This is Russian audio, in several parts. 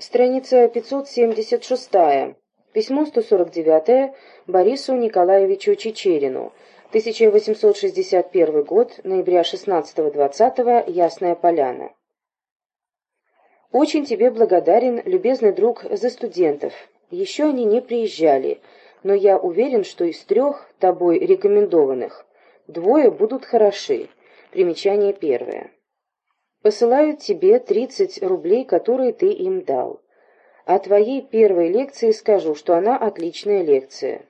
Страница 576. Письмо 149 Борису Николаевичу Чечерину. 1861 год, ноября 16-20, Ясная Поляна. Очень тебе благодарен, любезный друг, за студентов. Еще они не приезжали, но я уверен, что из трех тобой рекомендованных двое будут хороши. Примечание первое. Посылают тебе 30 рублей, которые ты им дал. О твоей первой лекции скажу, что она отличная лекция.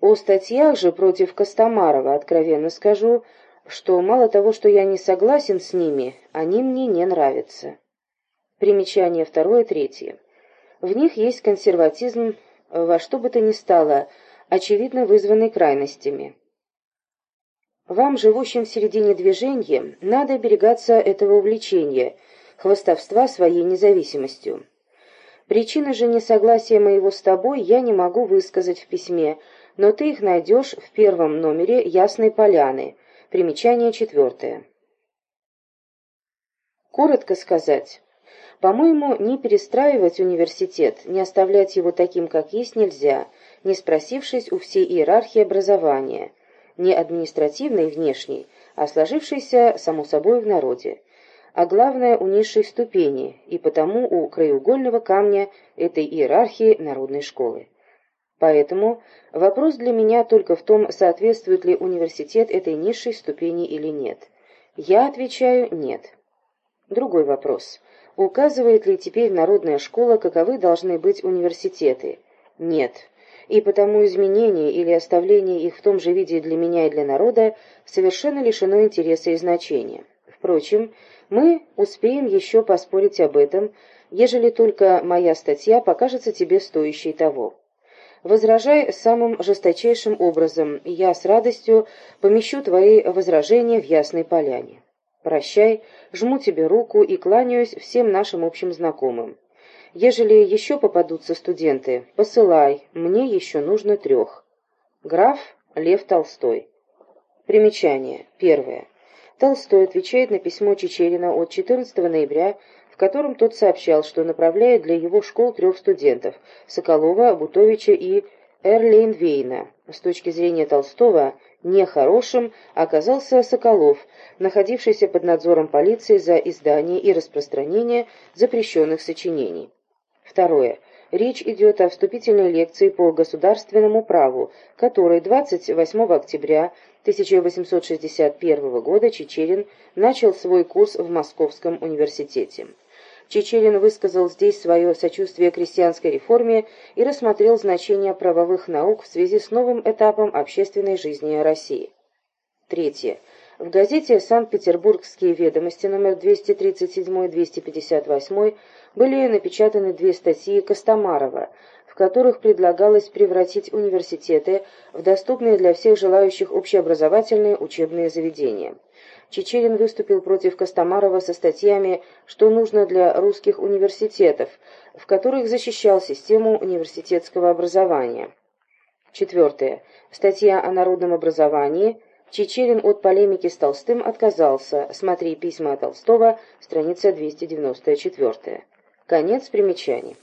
О статьях же против Костомарова откровенно скажу, что мало того, что я не согласен с ними, они мне не нравятся. Примечание второе, третье. В них есть консерватизм во что бы то ни стало, очевидно вызванный крайностями. Вам, живущим в середине движения, надо оберегаться этого увлечения, хвостовства своей независимостью. Причины же несогласия моего с тобой я не могу высказать в письме, но ты их найдешь в первом номере «Ясной поляны». Примечание четвертое. Коротко сказать. По-моему, не перестраивать университет, не оставлять его таким, как есть, нельзя, не спросившись у всей иерархии образования – не административной внешней, а сложившейся, само собой, в народе, а главное, у низшей ступени, и потому у краеугольного камня этой иерархии народной школы. Поэтому вопрос для меня только в том, соответствует ли университет этой низшей ступени или нет. Я отвечаю «нет». Другой вопрос. Указывает ли теперь народная школа, каковы должны быть университеты? Нет и потому изменение или оставление их в том же виде для меня и для народа совершенно лишено интереса и значения. Впрочем, мы успеем еще поспорить об этом, ежели только моя статья покажется тебе стоящей того. Возражай самым жесточайшим образом, и я с радостью помещу твои возражения в Ясной Поляне. Прощай, жму тебе руку и кланяюсь всем нашим общим знакомым. Ежели еще попадутся студенты, посылай, мне еще нужно трех. Граф Лев Толстой. Примечание. Первое. Толстой отвечает на письмо Чечерина от 14 ноября, в котором тот сообщал, что направляет для его школ трех студентов – Соколова, Бутовича и Эрлейнвейна. С точки зрения Толстого, нехорошим оказался Соколов, находившийся под надзором полиции за издание и распространение запрещенных сочинений. Второе. Речь идет о вступительной лекции по государственному праву, которой 28 октября 1861 года Чечерин начал свой курс в Московском университете. Чечерин высказал здесь свое сочувствие крестьянской реформе и рассмотрел значение правовых наук в связи с новым этапом общественной жизни России. Третье. В газете «Санкт-Петербургские ведомости» номер 237-258 были напечатаны две статьи Костомарова, в которых предлагалось превратить университеты в доступные для всех желающих общеобразовательные учебные заведения. Чечерин выступил против Костомарова со статьями «Что нужно для русских университетов», в которых защищал систему университетского образования. Четвертое. Статья о народном образовании – Чечерин от полемики с Толстым отказался. Смотри письма Толстого, страница 294. Конец примечаний.